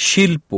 শিল্প।